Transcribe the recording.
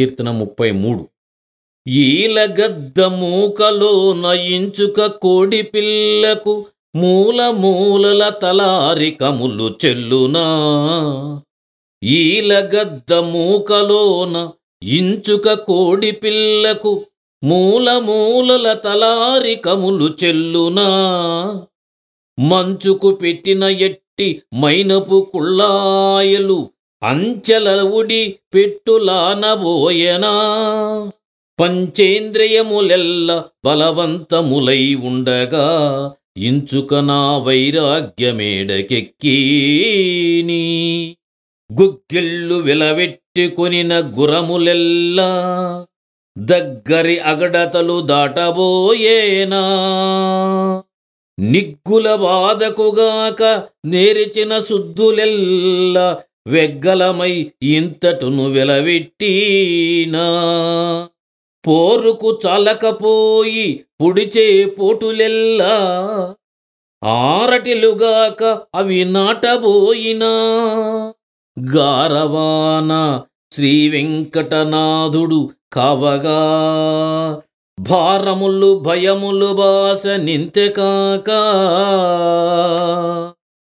కీర్తన ముప్పై మూడు ఈలగద్ద మూకలో నయించుక కోడి పిల్లకు మూల మూలల తలారికములు చెల్లునా. ఈలగద్ద మూకలోన ఇంచుక కోడి పిల్లకు మూల మూలల తలారికములు చెల్లునా. మంచుకు పెట్టిన ఎట్టి మైనపు కుళ్ళాయలు అంచెలవుడి పెట్టులానబోయనా? పంచేంద్రియములెల్ల బలవంతములై ఉండగా ఇంచుక నా వైరాగ్యమేడకెక్కీని? గుగ్గిళ్ళు విలవెట్టుకొనిన గురములెల్లా దగ్గరి అగడతలు దాటబోయేనా? నిగ్గుల బాధకుగాక నేరిచిన శుద్ధులెల్ల వెగ్గలమై ఇంతటును వెలవెట్టినా. పోరుకు చలకపోయి పుడిచే పోటులెల్లా. ఆరటిలుగాక అవి నాటబోయినా. గారవాన శ్రీ వెంకటనాథుడు కవగా. భారములు భయములు బాస నింతెకాక